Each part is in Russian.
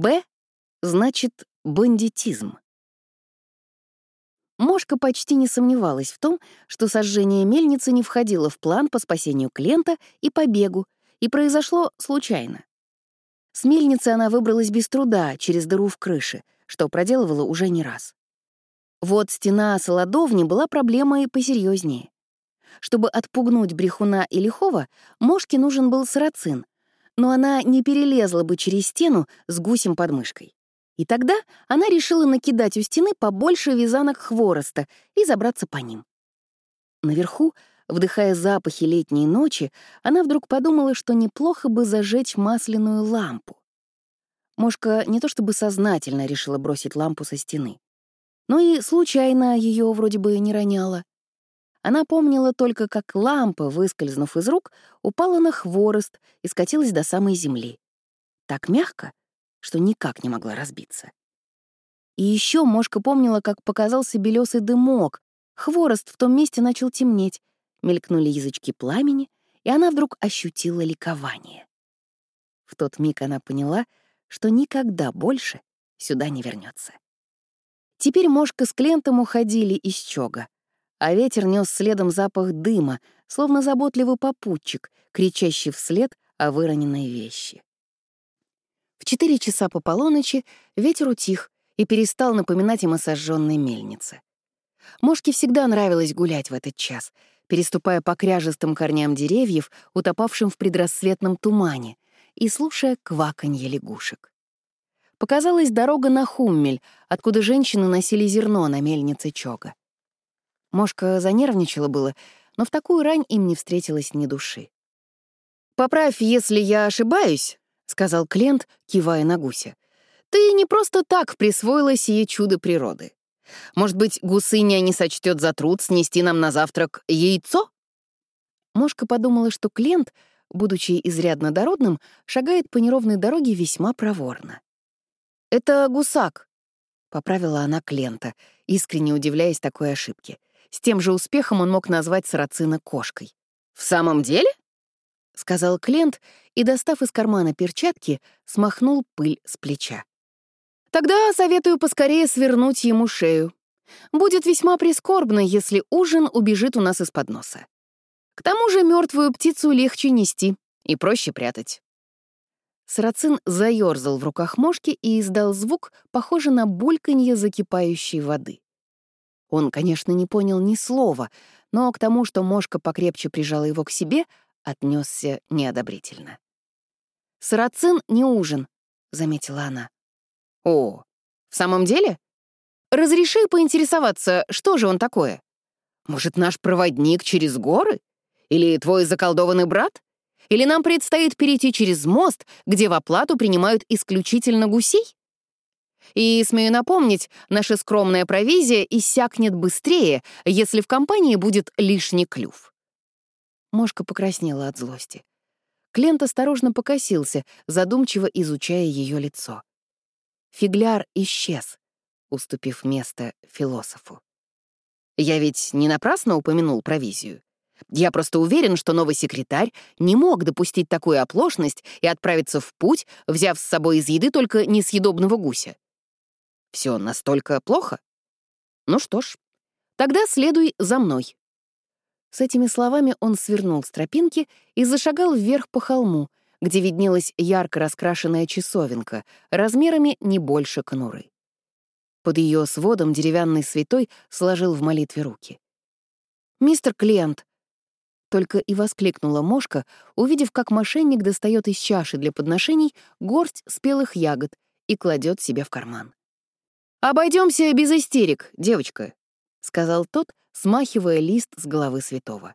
«Б» значит бандитизм. Мошка почти не сомневалась в том, что сожжение мельницы не входило в план по спасению клиента и побегу, и произошло случайно. С мельницы она выбралась без труда через дыру в крыше, что проделывала уже не раз. Вот стена Солодовни была проблемой посерьезнее. Чтобы отпугнуть брехуна и лихого, Мошке нужен был сарацин, но она не перелезла бы через стену с гусем под мышкой. И тогда она решила накидать у стены побольше вязанок хвороста и забраться по ним. Наверху, вдыхая запахи летней ночи, она вдруг подумала, что неплохо бы зажечь масляную лампу. Мошка не то чтобы сознательно решила бросить лампу со стены, но и случайно ее вроде бы не роняла. Она помнила только, как лампа, выскользнув из рук, упала на хворост и скатилась до самой земли. Так мягко, что никак не могла разбиться. И еще Мошка помнила, как показался белесый дымок, хворост в том месте начал темнеть, мелькнули язычки пламени, и она вдруг ощутила ликование. В тот миг она поняла, что никогда больше сюда не вернется. Теперь Мошка с Клентом уходили из чога, а ветер нес следом запах дыма, словно заботливый попутчик, кричащий вслед о выроненной вещи. В четыре часа по полуночи ветер утих и перестал напоминать им о сожженной мельнице. Мошке всегда нравилось гулять в этот час, переступая по кряжестым корням деревьев, утопавшим в предрассветном тумане, и слушая кваканье лягушек. Показалась дорога на Хуммель, откуда женщины носили зерно на мельнице Чога. Мошка занервничала было, но в такую рань им не встретилось ни души. «Поправь, если я ошибаюсь», — сказал Клент, кивая на гуся. «Ты не просто так присвоила сие чудо природы. Может быть, гусыня не сочтет за труд снести нам на завтрак яйцо?» Мошка подумала, что Клент, будучи изрядно дородным, шагает по неровной дороге весьма проворно. «Это гусак», — поправила она Клента, искренне удивляясь такой ошибке. С тем же успехом он мог назвать сарацина кошкой. «В самом деле?» — сказал Клент и, достав из кармана перчатки, смахнул пыль с плеча. «Тогда советую поскорее свернуть ему шею. Будет весьма прискорбно, если ужин убежит у нас из-под носа. К тому же мертвую птицу легче нести и проще прятать». Сарацин заёрзал в руках мошки и издал звук, похожий на бульканье закипающей воды. Он, конечно, не понял ни слова, но к тому, что мошка покрепче прижала его к себе, отнесся неодобрительно. «Сарацин не ужин», — заметила она. «О, в самом деле? Разреши поинтересоваться, что же он такое? Может, наш проводник через горы? Или твой заколдованный брат? Или нам предстоит перейти через мост, где в оплату принимают исключительно гусей? И, смею напомнить, наша скромная провизия иссякнет быстрее, если в компании будет лишний клюв. Мошка покраснела от злости. Клент осторожно покосился, задумчиво изучая ее лицо. Фигляр исчез, уступив место философу. Я ведь не напрасно упомянул провизию. Я просто уверен, что новый секретарь не мог допустить такую оплошность и отправиться в путь, взяв с собой из еды только несъедобного гуся. Все настолько плохо? Ну что ж, тогда следуй за мной. С этими словами он свернул с тропинки и зашагал вверх по холму, где виднелась ярко раскрашенная часовенка, размерами не больше конуры. Под ее сводом деревянный святой сложил в молитве руки. «Мистер Клиент!» Только и воскликнула мошка, увидев, как мошенник достает из чаши для подношений горсть спелых ягод и кладет себе в карман. Обойдемся без истерик, девочка», — сказал тот, смахивая лист с головы святого.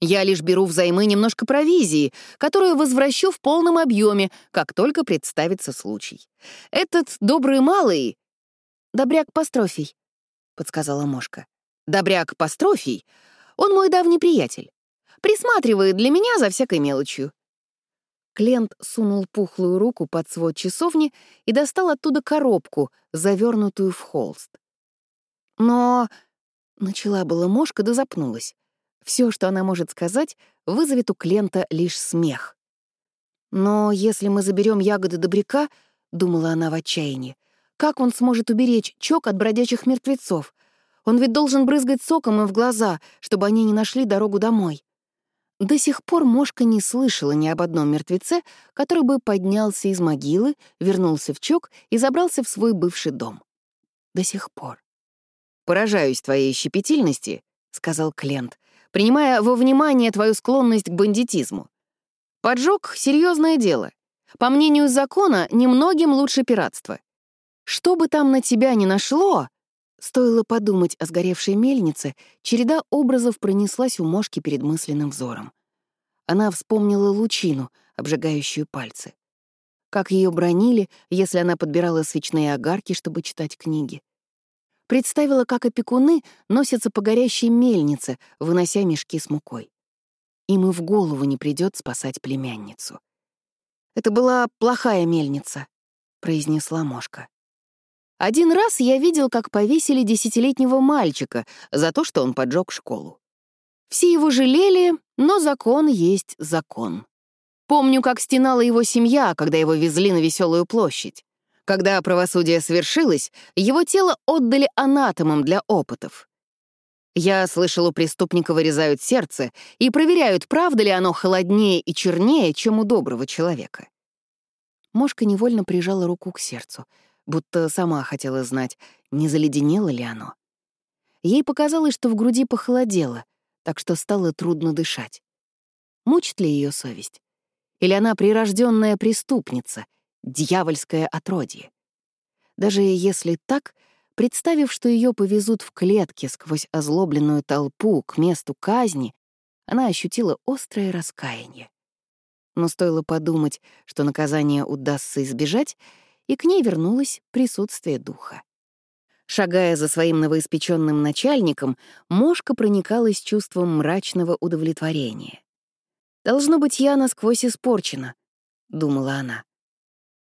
«Я лишь беру взаймы немножко провизии, которую возвращу в полном объеме, как только представится случай. Этот добрый малый...» «Добряк Пастрофий», — подсказала Мошка. «Добряк Пастрофий? Он мой давний приятель. Присматривает для меня за всякой мелочью». Клент сунул пухлую руку под свод часовни и достал оттуда коробку, завернутую в холст. «Но Начала была мошка, да запнулась. Все, что она может сказать, вызовет у Клента лишь смех. Но если мы заберем ягоды добряка, думала она в отчаянии. «Как он сможет уберечь Чок от бродячих мертвецов? Он ведь должен брызгать соком им в глаза, чтобы они не нашли дорогу домой». До сих пор Мошка не слышала ни об одном мертвеце, который бы поднялся из могилы, вернулся в Чок и забрался в свой бывший дом. До сих пор. «Поражаюсь твоей щепетильности», — сказал Клент, принимая во внимание твою склонность к бандитизму. Поджог — серьезное дело. По мнению закона, немногим лучше пиратства. Что бы там на тебя ни нашло, стоило подумать о сгоревшей мельнице, череда образов пронеслась у Мошки перед мысленным взором. Она вспомнила лучину, обжигающую пальцы. Как ее бронили, если она подбирала свечные огарки, чтобы читать книги. Представила, как опекуны носятся по горящей мельнице, вынося мешки с мукой. Им и в голову не придет спасать племянницу. «Это была плохая мельница», — произнесла Мошка. «Один раз я видел, как повесили десятилетнего мальчика за то, что он поджег школу. Все его жалели, но закон есть закон. Помню, как стенала его семья, когда его везли на веселую площадь. Когда правосудие свершилось, его тело отдали анатомам для опытов. Я слышал, у преступника вырезают сердце и проверяют, правда ли оно холоднее и чернее, чем у доброго человека. Мошка невольно прижала руку к сердцу, будто сама хотела знать, не заледенело ли оно. Ей показалось, что в груди похолодело, так что стало трудно дышать. Мучит ли ее совесть? Или она прирожденная преступница, дьявольское отродье. Даже если так, представив, что ее повезут в клетке сквозь озлобленную толпу к месту казни, она ощутила острое раскаяние. Но стоило подумать, что наказание удастся избежать, и к ней вернулось присутствие духа. Шагая за своим новоиспеченным начальником, Мошка проникалась чувством мрачного удовлетворения. «Должно быть, я насквозь испорчена», — думала она.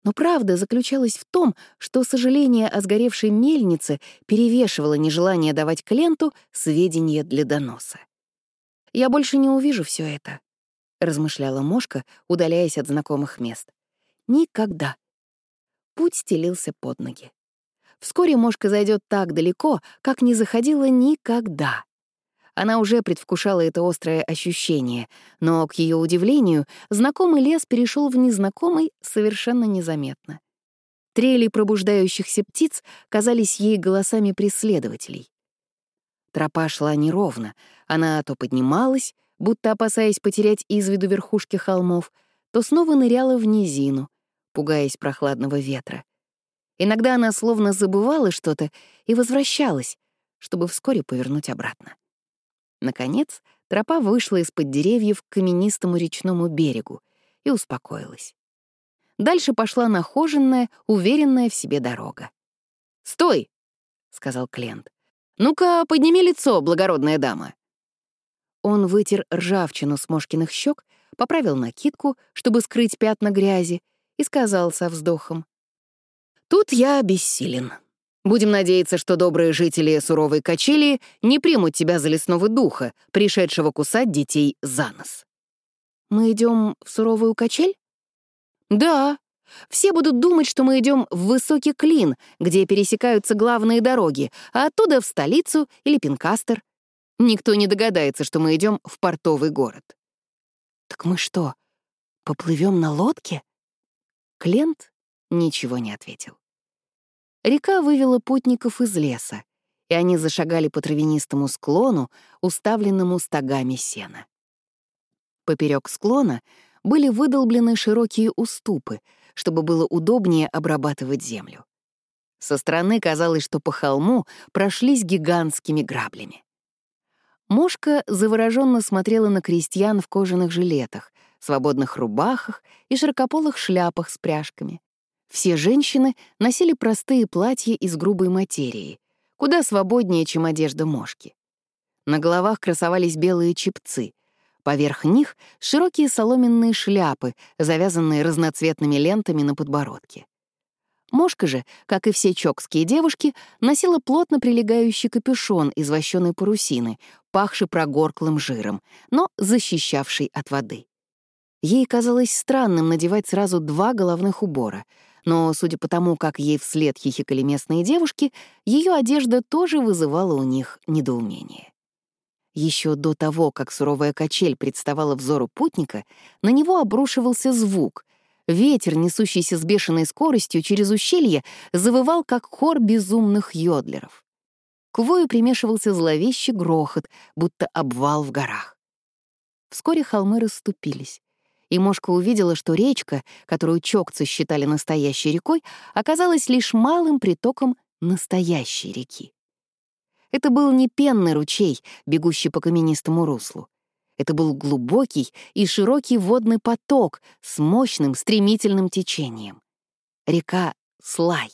Но правда заключалась в том, что сожаление о сгоревшей мельнице перевешивало нежелание давать клиенту сведения для доноса. «Я больше не увижу все это», — размышляла Мошка, удаляясь от знакомых мест. «Никогда». Путь стелился под ноги. Вскоре Мошка зайдет так далеко, как не заходила никогда. Она уже предвкушала это острое ощущение, но, к ее удивлению, знакомый лес перешел в незнакомый совершенно незаметно. Трели пробуждающихся птиц казались ей голосами преследователей. Тропа шла неровно, она то поднималась, будто опасаясь потерять из виду верхушки холмов, то снова ныряла в низину, пугаясь прохладного ветра. Иногда она словно забывала что-то и возвращалась, чтобы вскоре повернуть обратно. Наконец, тропа вышла из-под деревьев к каменистому речному берегу и успокоилась. Дальше пошла нахоженная, уверенная в себе дорога. «Стой!» — сказал Клент. «Ну-ка, подними лицо, благородная дама». Он вытер ржавчину с Мошкиных щек, поправил накидку, чтобы скрыть пятна грязи, и сказал со вздохом. «Тут я бессилен. Будем надеяться, что добрые жители суровой качели не примут тебя за лесного духа, пришедшего кусать детей за нос. Мы идем в суровую качель? Да. Все будут думать, что мы идем в высокий клин, где пересекаются главные дороги, а оттуда в столицу или Пинкастер. Никто не догадается, что мы идем в портовый город. Так мы что, поплывем на лодке? Клент ничего не ответил. Река вывела путников из леса, и они зашагали по травянистому склону, уставленному стогами сена. Поперек склона были выдолблены широкие уступы, чтобы было удобнее обрабатывать землю. Со стороны казалось, что по холму прошлись гигантскими граблями. Мошка завороженно смотрела на крестьян в кожаных жилетах, свободных рубахах и широкополых шляпах с пряжками. Все женщины носили простые платья из грубой материи, куда свободнее, чем одежда мошки. На головах красовались белые чепцы. Поверх них — широкие соломенные шляпы, завязанные разноцветными лентами на подбородке. Мошка же, как и все чокские девушки, носила плотно прилегающий капюшон из вощеной парусины, пахший прогорклым жиром, но защищавший от воды. Ей казалось странным надевать сразу два головных убора — но, судя по тому, как ей вслед хихикали местные девушки, ее одежда тоже вызывала у них недоумение. Еще до того, как суровая качель представала взору путника, на него обрушивался звук. Ветер, несущийся с бешеной скоростью через ущелье, завывал, как хор безумных йодлеров. К вою примешивался зловещий грохот, будто обвал в горах. Вскоре холмы расступились, и Мошка увидела, что речка, которую чокцы считали настоящей рекой, оказалась лишь малым притоком настоящей реки. Это был не пенный ручей, бегущий по каменистому руслу. Это был глубокий и широкий водный поток с мощным стремительным течением. Река Слай.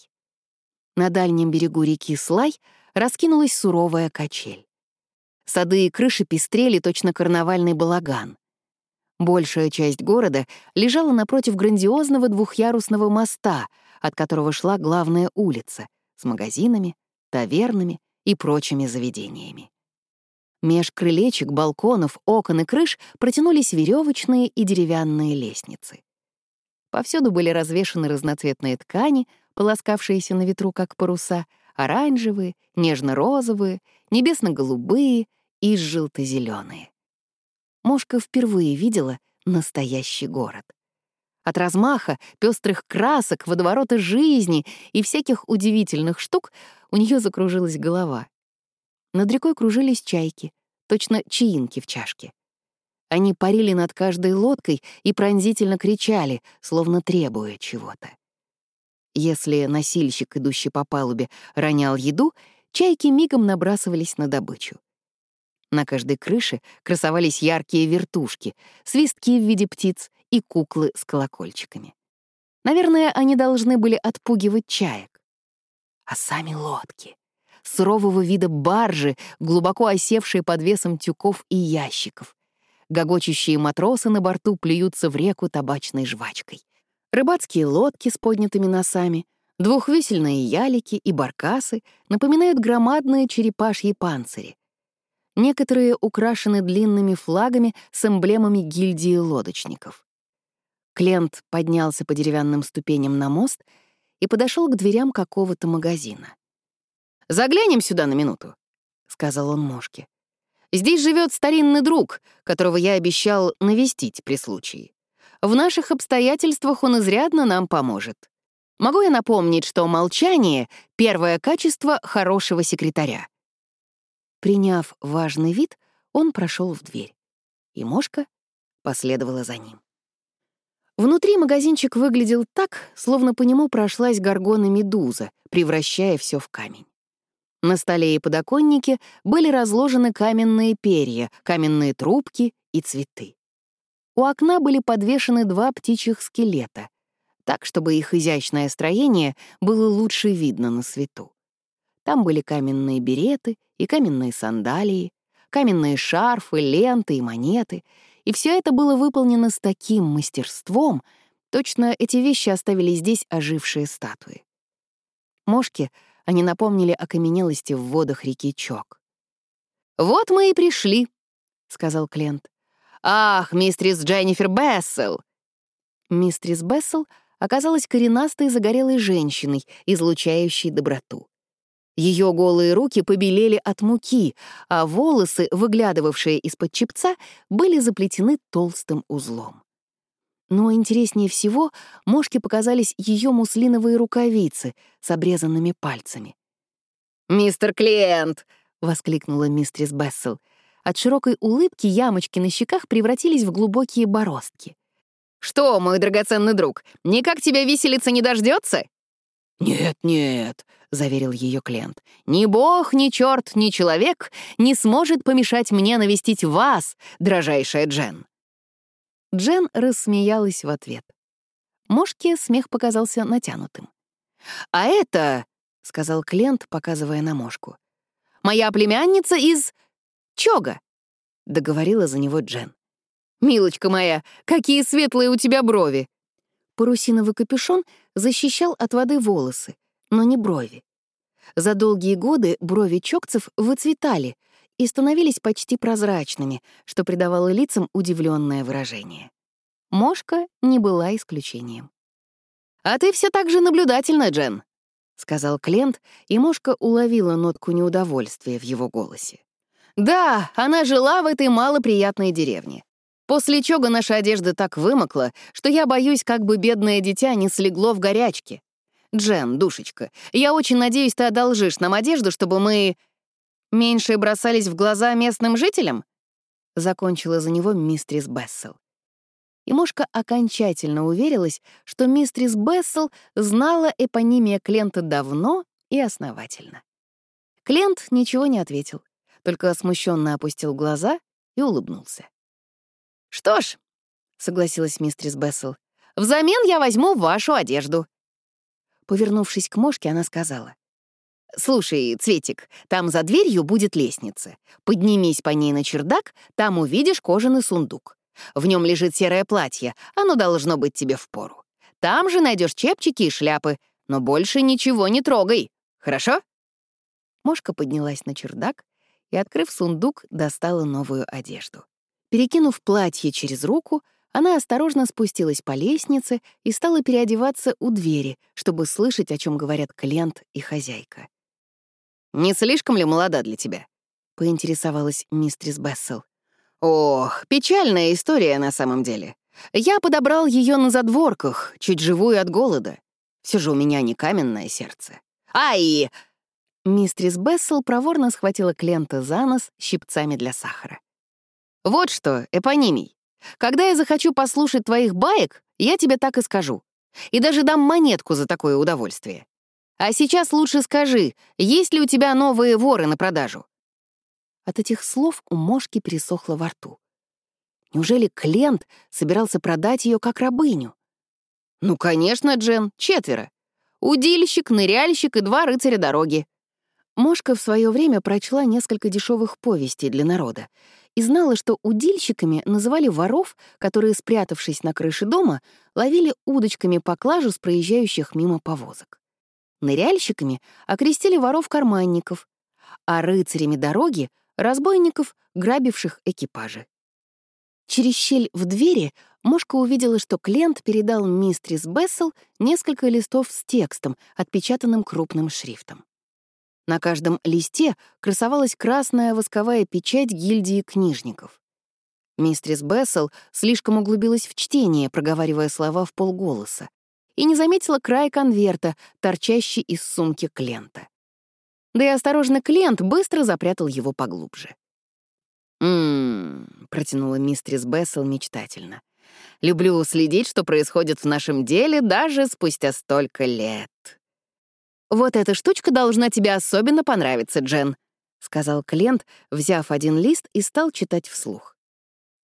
На дальнем берегу реки Слай раскинулась суровая качель. Сады и крыши пестрели точно карнавальный балаган. Большая часть города лежала напротив грандиозного двухъярусного моста, от которого шла главная улица с магазинами, тавернами и прочими заведениями. Меж крылечек, балконов, окон и крыш протянулись веревочные и деревянные лестницы. Повсюду были развешаны разноцветные ткани, полоскавшиеся на ветру, как паруса, оранжевые, нежно-розовые, небесно-голубые и желто-зеленые. Мошка впервые видела настоящий город. От размаха, пестрых красок, водоворота жизни и всяких удивительных штук у нее закружилась голова. Над рекой кружились чайки, точно чаинки в чашке. Они парили над каждой лодкой и пронзительно кричали, словно требуя чего-то. Если носильщик, идущий по палубе, ронял еду, чайки мигом набрасывались на добычу. На каждой крыше красовались яркие вертушки, свистки в виде птиц и куклы с колокольчиками. Наверное, они должны были отпугивать чаек. А сами лодки, сурового вида баржи, глубоко осевшие под весом тюков и ящиков. Гогочущие матросы на борту плюются в реку табачной жвачкой. Рыбацкие лодки с поднятыми носами, двухвесельные ялики и баркасы напоминают громадные черепашьи панцири. Некоторые украшены длинными флагами с эмблемами гильдии лодочников. Клент поднялся по деревянным ступеням на мост и подошел к дверям какого-то магазина. «Заглянем сюда на минуту», — сказал он Мошке. «Здесь живет старинный друг, которого я обещал навестить при случае. В наших обстоятельствах он изрядно нам поможет. Могу я напомнить, что молчание — первое качество хорошего секретаря?» Приняв важный вид, он прошел в дверь, и Мошка последовала за ним. Внутри магазинчик выглядел так, словно по нему прошлась горгона-медуза, превращая все в камень. На столе и подоконнике были разложены каменные перья, каменные трубки и цветы. У окна были подвешены два птичьих скелета, так, чтобы их изящное строение было лучше видно на свету. Там были каменные береты и каменные сандалии, каменные шарфы, ленты и монеты — и все это было выполнено с таким мастерством, точно эти вещи оставили здесь ожившие статуи. Мошки они напомнили окаменелости в водах реки Чок. «Вот мы и пришли», — сказал Клент. «Ах, мистрис Дженнифер Бессел!» Мистрис Бессел оказалась коренастой загорелой женщиной, излучающей доброту. Ее голые руки побелели от муки, а волосы, выглядывавшие из-под чепца, были заплетены толстым узлом. Но интереснее всего мошке показались ее муслиновые рукавицы с обрезанными пальцами. «Мистер Клиент!» — воскликнула мистрис Бессел. От широкой улыбки ямочки на щеках превратились в глубокие бороздки. «Что, мой драгоценный друг, никак тебя виселица не дождется? «Нет, нет», — заверил ее Клент, «ни бог, ни черт, ни человек не сможет помешать мне навестить вас, дрожайшая Джен». Джен рассмеялась в ответ. Мошке смех показался натянутым. «А это», — сказал Клент, показывая на Мошку, «моя племянница из Чога», — договорила за него Джен. «Милочка моя, какие светлые у тебя брови!» Парусиновый капюшон защищал от воды волосы, но не брови. За долгие годы брови чокцев выцветали и становились почти прозрачными, что придавало лицам удивленное выражение. Мошка не была исключением. «А ты все так же наблюдательна, Джен», — сказал Клент, и Мошка уловила нотку неудовольствия в его голосе. «Да, она жила в этой малоприятной деревне. После чего наша одежда так вымокла, что я боюсь, как бы бедное дитя не слегло в горячке. Джен, душечка, я очень надеюсь, ты одолжишь нам одежду, чтобы мы меньше бросались в глаза местным жителям?» Закончила за него мистрис Бессел. И Мошка окончательно уверилась, что мистрис Бессел знала эпонимия Клента давно и основательно. Клент ничего не ответил, только смущенно опустил глаза и улыбнулся. «Что ж», — согласилась мистрис Бессел, «взамен я возьму вашу одежду». Повернувшись к Мошке, она сказала, «Слушай, Цветик, там за дверью будет лестница. Поднимись по ней на чердак, там увидишь кожаный сундук. В нем лежит серое платье, оно должно быть тебе в пору. Там же найдешь чепчики и шляпы, но больше ничего не трогай. Хорошо?» Мошка поднялась на чердак и, открыв сундук, достала новую одежду. Перекинув платье через руку, она осторожно спустилась по лестнице и стала переодеваться у двери, чтобы слышать, о чем говорят клиент и хозяйка. «Не слишком ли молода для тебя?» — поинтересовалась мистрис Бессел. «Ох, печальная история на самом деле. Я подобрал ее на задворках, чуть живую от голода. Все же у меня не каменное сердце. Ай!» Мистрис Бессел проворно схватила клиента за нос щипцами для сахара. «Вот что, Эпонимий, когда я захочу послушать твоих баек, я тебе так и скажу. И даже дам монетку за такое удовольствие. А сейчас лучше скажи, есть ли у тебя новые воры на продажу?» От этих слов у Мошки пересохло во рту. Неужели Клент собирался продать ее как рабыню? «Ну, конечно, Джен, четверо. Удильщик, ныряльщик и два рыцаря дороги». Мошка в свое время прочла несколько дешевых повестей для народа и знала, что удильщиками называли воров, которые, спрятавшись на крыше дома, ловили удочками поклажу с проезжающих мимо повозок. Ныряльщиками окрестили воров-карманников, а рыцарями дороги — разбойников, грабивших экипажи. Через щель в двери Мошка увидела, что Клент передал мистрис Бессел несколько листов с текстом, отпечатанным крупным шрифтом. На каждом листе красовалась красная восковая печать гильдии книжников. Мистрис Бессел слишком углубилась в чтение, проговаривая слова в полголоса, и не заметила край конверта, торчащий из сумки Клента. Да и осторожно Клент быстро запрятал его поглубже. «М-м-м», протянула мистрис Бессел мечтательно. «Люблю следить, что происходит в нашем деле даже спустя столько лет». «Вот эта штучка должна тебе особенно понравиться, Джен», — сказал Клент, взяв один лист и стал читать вслух.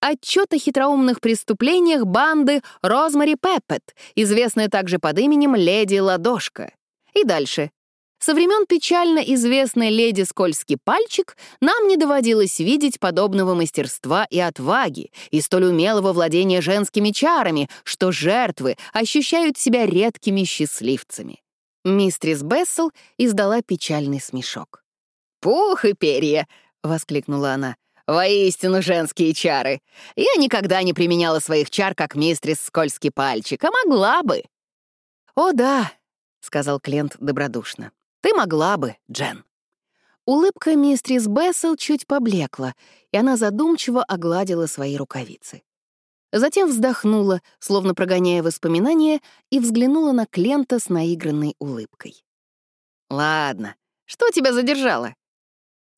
Отчет о хитроумных преступлениях банды Розмари Пеппет, известная также под именем Леди Ладошка. И дальше. Со времен печально известной леди Скользкий пальчик нам не доводилось видеть подобного мастерства и отваги, и столь умелого владения женскими чарами, что жертвы ощущают себя редкими счастливцами. Мистрис Бессел издала печальный смешок. «Пух и перья!» — воскликнула она. «Воистину женские чары! Я никогда не применяла своих чар, как мистрис Скользкий пальчик, а могла бы!» «О да!» — сказал Клент добродушно. «Ты могла бы, Джен!» Улыбка мистрис Бессел чуть поблекла, и она задумчиво огладила свои рукавицы. Затем вздохнула, словно прогоняя воспоминания, и взглянула на Клента с наигранной улыбкой. «Ладно, что тебя задержало?»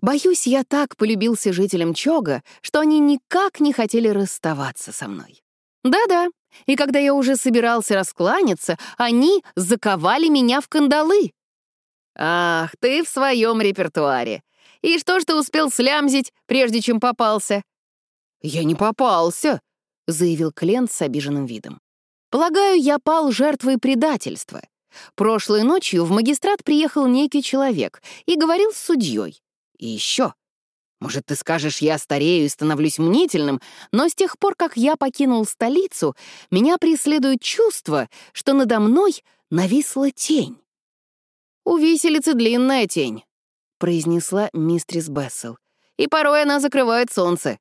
«Боюсь, я так полюбился жителям Чога, что они никак не хотели расставаться со мной. Да-да, и когда я уже собирался раскланяться, они заковали меня в кандалы». «Ах, ты в своем репертуаре. И что ж ты успел слямзить, прежде чем попался?» «Я не попался», — заявил Клент с обиженным видом. «Полагаю, я пал жертвой предательства. Прошлой ночью в магистрат приехал некий человек и говорил с судьей. И еще. Может, ты скажешь, я старею и становлюсь мнительным, но с тех пор, как я покинул столицу, меня преследует чувство, что надо мной нависла тень». «У виселицы длинная тень», — произнесла мистрис Бессел. «И порой она закрывает солнце.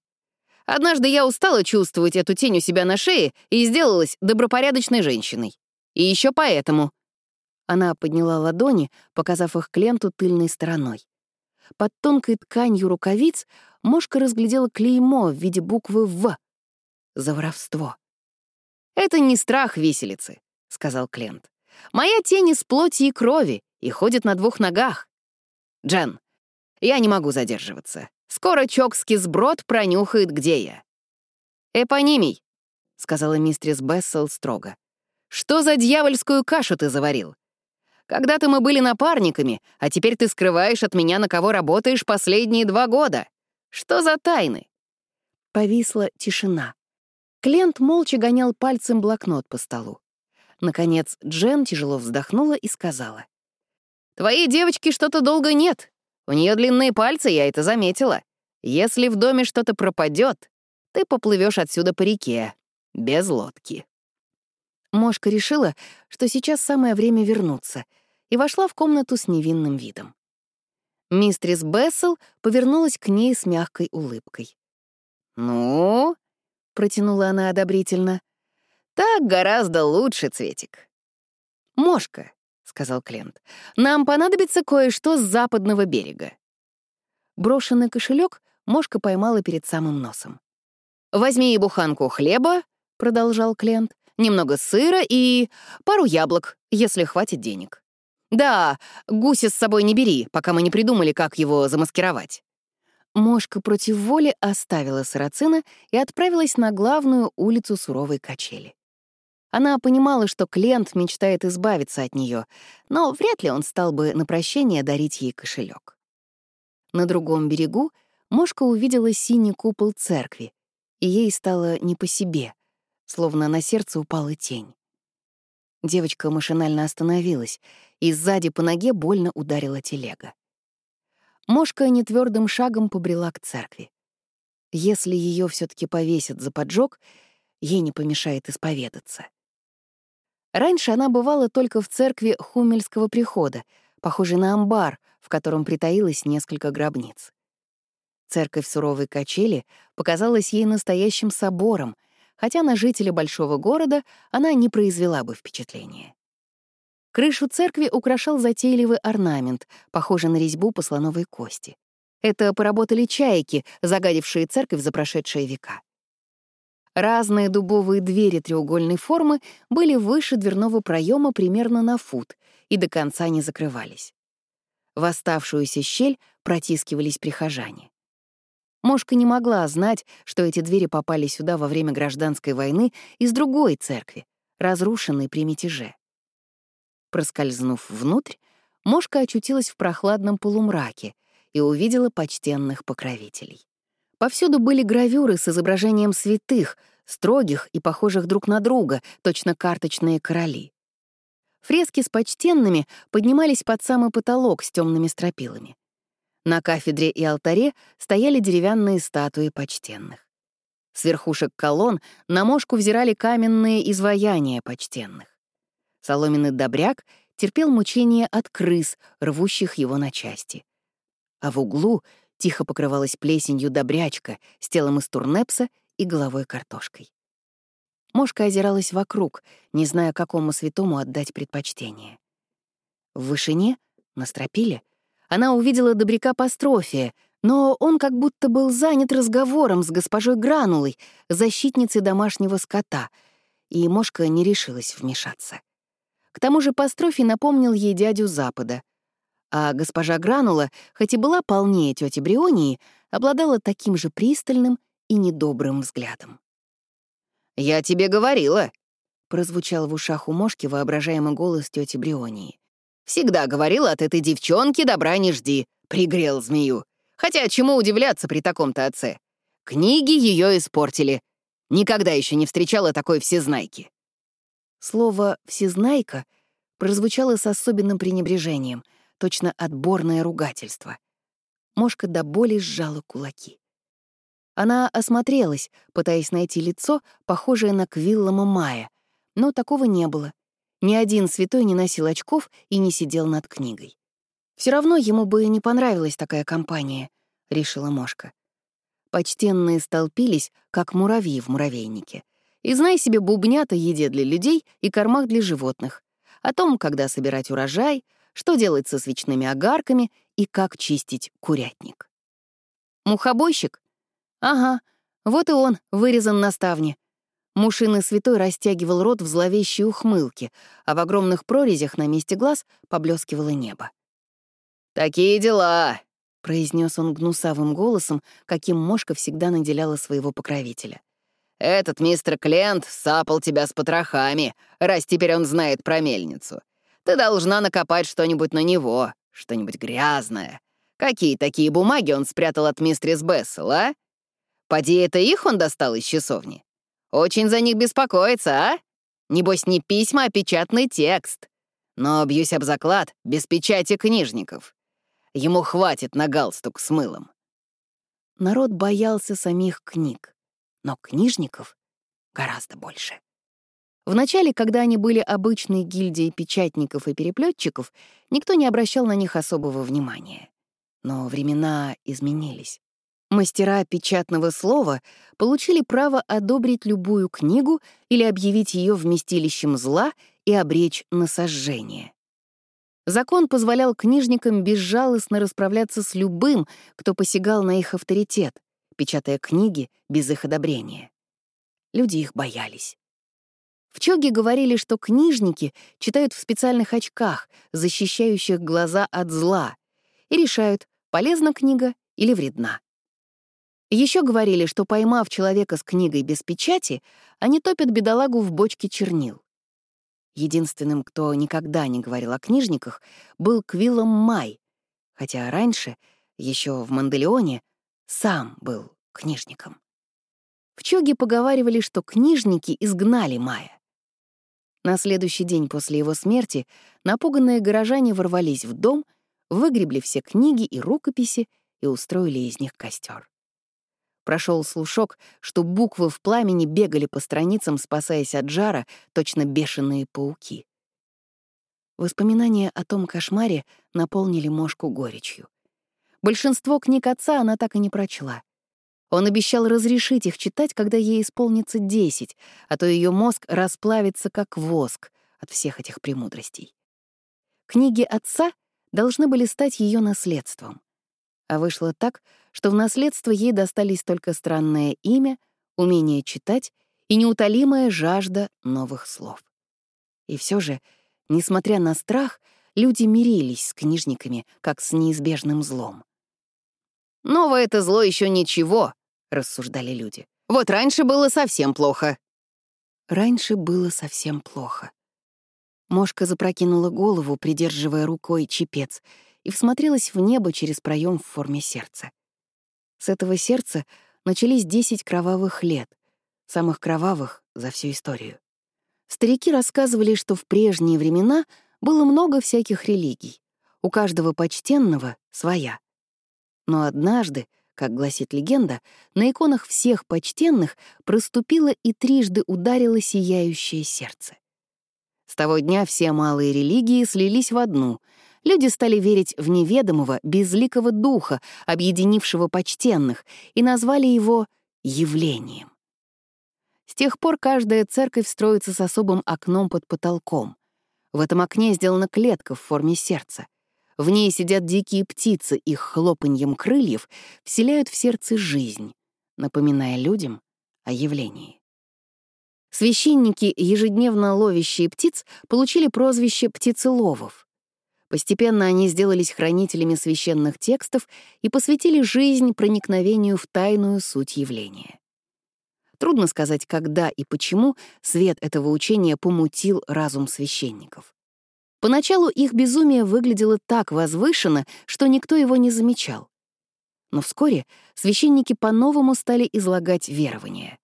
Однажды я устала чувствовать эту тень у себя на шее и сделалась добропорядочной женщиной. И еще поэтому». Она подняла ладони, показав их Кленту тыльной стороной. Под тонкой тканью рукавиц Мошка разглядела клеймо в виде буквы «В» — за воровство. «Это не страх виселицы», — сказал Клент. «Моя тень из плоти и крови и ходит на двух ногах. Джен, я не могу задерживаться. Скоро Чокский сброд пронюхает, где я». «Эпонимий», — сказала мистрис Бессел строго. «Что за дьявольскую кашу ты заварил? Когда-то мы были напарниками, а теперь ты скрываешь от меня, на кого работаешь последние два года. Что за тайны?» Повисла тишина. Клент молча гонял пальцем блокнот по столу. Наконец Джен тяжело вздохнула и сказала. «Твоей девочки что-то долго нет. У нее длинные пальцы, я это заметила. Если в доме что-то пропадет, ты поплывешь отсюда по реке, без лодки». Мошка решила, что сейчас самое время вернуться, и вошла в комнату с невинным видом. Мистрис Бессел повернулась к ней с мягкой улыбкой. «Ну?» — протянула она одобрительно. «Так гораздо лучше, Цветик». «Мошка», — сказал Клент, — «нам понадобится кое-что с западного берега». Брошенный кошелек Мошка поймала перед самым носом. «Возьми и буханку хлеба», — продолжал Клент, «немного сыра и пару яблок, если хватит денег». «Да, гуся с собой не бери, пока мы не придумали, как его замаскировать». Мошка против воли оставила сарацина и отправилась на главную улицу суровой качели. Она понимала, что клиент мечтает избавиться от нее, но вряд ли он стал бы на прощение дарить ей кошелек. На другом берегу Мошка увидела синий купол церкви, и ей стало не по себе, словно на сердце упала тень. Девочка машинально остановилась, и сзади по ноге больно ударила телега. Мошка нетвёрдым шагом побрела к церкви. Если ее все таки повесят за поджог, ей не помешает исповедаться. Раньше она бывала только в церкви Хумельского прихода, похожей на амбар, в котором притаилось несколько гробниц. Церковь суровой качели показалась ей настоящим собором, хотя на жителя большого города она не произвела бы впечатления. Крышу церкви украшал затейливый орнамент, похожий на резьбу по слоновой кости. Это поработали чайки, загадившие церковь за прошедшие века. Разные дубовые двери треугольной формы были выше дверного проема примерно на фут и до конца не закрывались. В оставшуюся щель протискивались прихожане. Мошка не могла знать, что эти двери попали сюда во время гражданской войны из другой церкви, разрушенной при мятеже. Проскользнув внутрь, Мошка очутилась в прохладном полумраке и увидела почтенных покровителей. Повсюду были гравюры с изображением святых, строгих и похожих друг на друга, точно карточные короли. Фрески с почтенными поднимались под самый потолок с темными стропилами. На кафедре и алтаре стояли деревянные статуи почтенных. С верхушек колонн на мошку взирали каменные изваяния почтенных. Соломенный добряк терпел мучения от крыс, рвущих его на части. А в углу тихо покрывалась плесенью добрячка с телом из турнепса и головой картошкой. Мошка озиралась вокруг, не зная, какому святому отдать предпочтение. В вышине, на стропиле, она увидела добряка Пастрофия, но он как будто был занят разговором с госпожой Гранулой, защитницей домашнего скота, и Мошка не решилась вмешаться. К тому же Пастрофий напомнил ей дядю Запада. А госпожа Гранула, хоть и была полнее тети Брионии, обладала таким же пристальным и недобрым взглядом. «Я тебе говорила», — прозвучал в ушах у Мошки воображаемый голос тети Брионии. «Всегда говорила, от этой девчонки добра не жди», — пригрел змею. «Хотя чему удивляться при таком-то отце? Книги ее испортили. Никогда еще не встречала такой всезнайки». Слово «всезнайка» прозвучало с особенным пренебрежением, точно отборное ругательство. Мошка до боли сжала кулаки. Она осмотрелась, пытаясь найти лицо, похожее на Квиллама Мая, но такого не было. Ни один святой не носил очков и не сидел над книгой. Все равно ему бы не понравилась такая компания, решила Мошка. Почтенные столпились, как муравьи в муравейнике — И знай себе бубнят о еде для людей и кормах для животных, о том, когда собирать урожай, что делать со свечными огарками и как чистить курятник. Мухобойщик? Ага, вот и он, вырезан на ставне. Мушиный святой растягивал рот в зловещей ухмылке, а в огромных прорезях на месте глаз поблескивало небо. «Такие дела!» — произнес он гнусавым голосом, каким мошка всегда наделяла своего покровителя. «Этот мистер Клент сапал тебя с потрохами, раз теперь он знает про мельницу. Ты должна накопать что-нибудь на него, что-нибудь грязное. Какие такие бумаги он спрятал от мистерис Бессел, а? Поди, это их он достал из часовни? Очень за них беспокоится, а? Небось, не письма, а печатный текст. Но, бьюсь об заклад, без печати книжников. Ему хватит на галстук с мылом. Народ боялся самих книг, но книжников гораздо больше. Вначале, когда они были обычной гильдией печатников и переплетчиков, никто не обращал на них особого внимания. Но времена изменились. Мастера печатного слова получили право одобрить любую книгу или объявить ее вместилищем зла и обречь на сожжение. Закон позволял книжникам безжалостно расправляться с любым, кто посягал на их авторитет, печатая книги без их одобрения. Люди их боялись. В Чоге говорили, что книжники читают в специальных очках, защищающих глаза от зла, и решают, полезна книга или вредна. Еще говорили, что, поймав человека с книгой без печати, они топят бедолагу в бочке чернил. Единственным, кто никогда не говорил о книжниках, был Квиллом Май, хотя раньше, еще в Манделеоне, сам был книжником. В Чоге поговаривали, что книжники изгнали Мая. На следующий день после его смерти напуганные горожане ворвались в дом, выгребли все книги и рукописи и устроили из них костер. Прошел слушок, что буквы в пламени бегали по страницам, спасаясь от жара, точно бешеные пауки. Воспоминания о том кошмаре наполнили Мошку горечью. Большинство книг отца она так и не прочла — он обещал разрешить их читать, когда ей исполнится десять, а то ее мозг расплавится как воск от всех этих премудростей. Книги отца должны были стать ее наследством. А вышло так, что в наследство ей достались только странное имя, умение читать и неутолимая жажда новых слов. И все же, несмотря на страх, люди мирились с книжниками, как с неизбежным злом. «Новое это зло еще ничего», — рассуждали люди. «Вот раньше было совсем плохо». Раньше было совсем плохо. Мошка запрокинула голову, придерживая рукой чепец, и всмотрелась в небо через проем в форме сердца. С этого сердца начались десять кровавых лет, самых кровавых за всю историю. Старики рассказывали, что в прежние времена было много всяких религий, у каждого почтенного — своя. Но однажды, как гласит легенда, на иконах всех почтенных проступило и трижды ударило сияющее сердце. С того дня все малые религии слились в одну. Люди стали верить в неведомого, безликого духа, объединившего почтенных, и назвали его «явлением». С тех пор каждая церковь строится с особым окном под потолком. В этом окне сделана клетка в форме сердца. В ней сидят дикие птицы, их хлопаньем крыльев вселяют в сердце жизнь, напоминая людям о явлении. Священники, ежедневно ловящие птиц, получили прозвище птицеловов. Постепенно они сделались хранителями священных текстов и посвятили жизнь проникновению в тайную суть явления. Трудно сказать, когда и почему свет этого учения помутил разум священников. Поначалу их безумие выглядело так возвышенно, что никто его не замечал. Но вскоре священники по-новому стали излагать верования.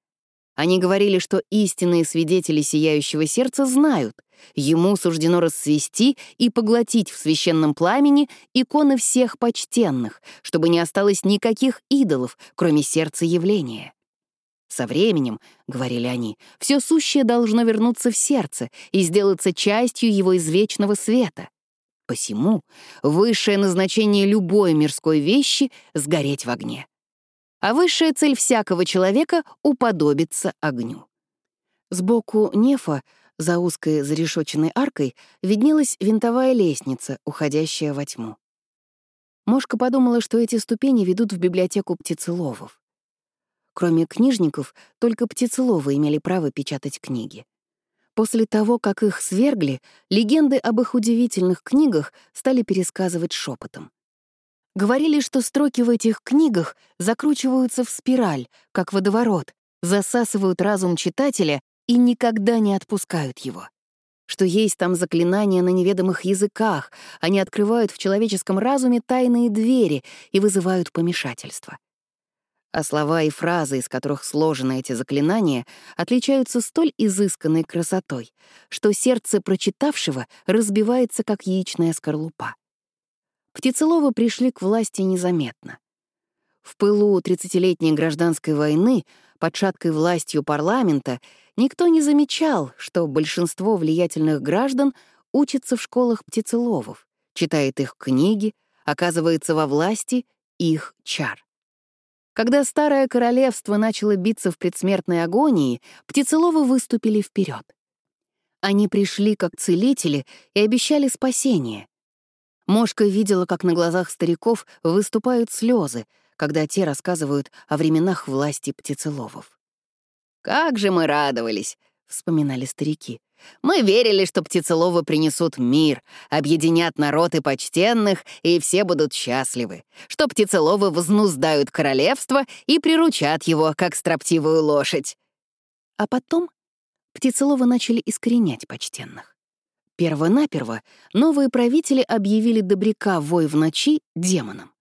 Они говорили, что истинные свидетели сияющего сердца знают, ему суждено расцвести и поглотить в священном пламени иконы всех почтенных, чтобы не осталось никаких идолов, кроме сердца явления. Со временем, — говорили они, — все сущее должно вернуться в сердце и сделаться частью его извечного света. Посему высшее назначение любой мирской вещи — сгореть в огне. А высшая цель всякого человека — уподобиться огню. Сбоку нефа, за узкой зарешоченной аркой, виднелась винтовая лестница, уходящая во тьму. Мошка подумала, что эти ступени ведут в библиотеку птицеловов. Кроме книжников, только птицеловы имели право печатать книги. После того, как их свергли, легенды об их удивительных книгах стали пересказывать шепотом. Говорили, что строки в этих книгах закручиваются в спираль, как водоворот, засасывают разум читателя и никогда не отпускают его. Что есть там заклинания на неведомых языках, они открывают в человеческом разуме тайные двери и вызывают помешательство а слова и фразы, из которых сложены эти заклинания, отличаются столь изысканной красотой, что сердце прочитавшего разбивается, как яичная скорлупа. Птицеловы пришли к власти незаметно. В пылу тридцатилетней гражданской войны под шаткой властью парламента никто не замечал, что большинство влиятельных граждан учится в школах птицеловов, читает их книги, оказывается во власти их чар. Когда старое королевство начало биться в предсмертной агонии, птицеловы выступили вперед. Они пришли как целители и обещали спасение. Мошка видела, как на глазах стариков выступают слезы, когда те рассказывают о временах власти птицеловов. «Как же мы радовались!» — вспоминали старики. Мы верили, что птицеловы принесут мир, объединят народ и почтенных, и все будут счастливы, что птицеловы взнуздают королевство и приручат его, как строптивую лошадь. А потом птицеловы начали искоренять почтенных. Первонаперво новые правители объявили добряка вой в ночи демоном.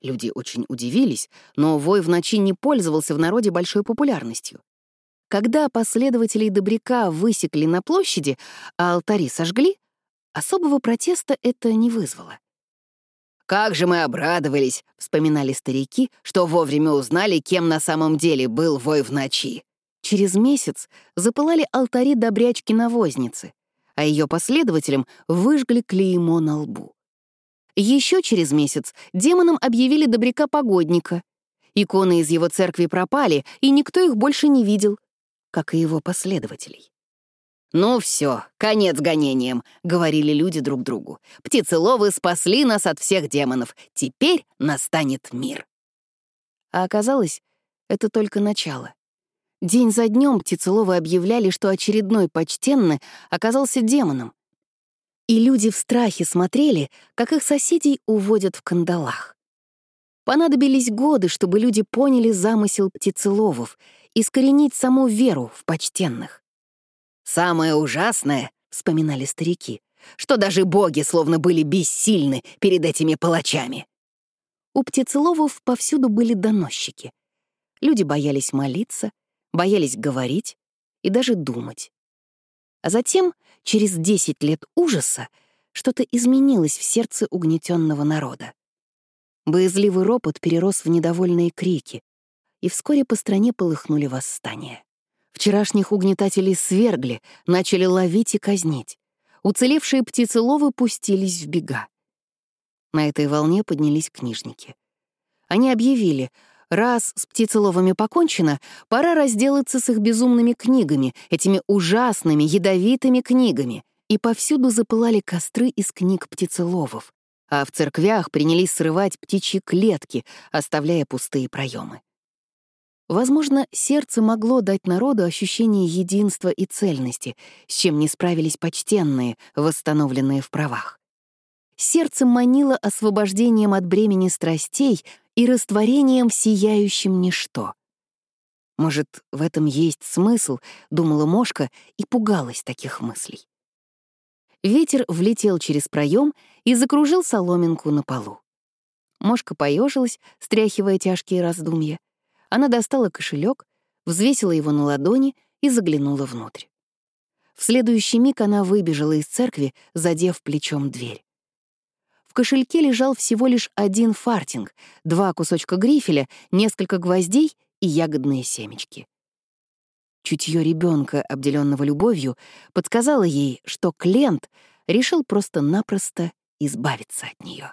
Люди очень удивились, но вой в ночи не пользовался в народе большой популярностью. Когда последователей Добряка высекли на площади, а алтари сожгли, особого протеста это не вызвало. «Как же мы обрадовались», — вспоминали старики, что вовремя узнали, кем на самом деле был вой в ночи. Через месяц запылали алтари добрячки-навозницы, а ее последователям выжгли клеймо на лбу. Еще через месяц демонам объявили добряка-погодника. Иконы из его церкви пропали, и никто их больше не видел как и его последователей. «Ну все, конец гонениям», — говорили люди друг другу. «Птицеловы спасли нас от всех демонов. Теперь настанет мир». А оказалось, это только начало. День за днем птицеловы объявляли, что очередной почтенный оказался демоном. И люди в страхе смотрели, как их соседей уводят в кандалах. Понадобились годы, чтобы люди поняли замысел птицеловов искоренить саму веру в почтенных. «Самое ужасное», — вспоминали старики, что даже боги словно были бессильны перед этими палачами. У птицеловов повсюду были доносчики. Люди боялись молиться, боялись говорить и даже думать. А затем, через десять лет ужаса, что-то изменилось в сердце угнетенного народа. Боязливый ропот перерос в недовольные крики, и вскоре по стране полыхнули восстания. Вчерашних угнетателей свергли, начали ловить и казнить. Уцелевшие птицеловы пустились в бега. На этой волне поднялись книжники. Они объявили, раз с птицеловами покончено, пора разделаться с их безумными книгами, этими ужасными, ядовитыми книгами. И повсюду запылали костры из книг птицеловов, а в церквях принялись срывать птичьи клетки, оставляя пустые проемы. Возможно, сердце могло дать народу ощущение единства и цельности, с чем не справились почтенные, восстановленные в правах. Сердце манило освобождением от бремени страстей и растворением в сияющем ничто. Может, в этом есть смысл, думала Мошка и пугалась таких мыслей. Ветер влетел через проем и закружил соломинку на полу. Мошка поежилась, стряхивая тяжкие раздумья. Она достала кошелек, взвесила его на ладони и заглянула внутрь. В следующий миг она выбежала из церкви, задев плечом дверь. В кошельке лежал всего лишь один фартинг, два кусочка грифеля, несколько гвоздей и ягодные семечки. Чутье ребенка, обделенного любовью, подсказало ей, что Клент решил просто-напросто избавиться от нее.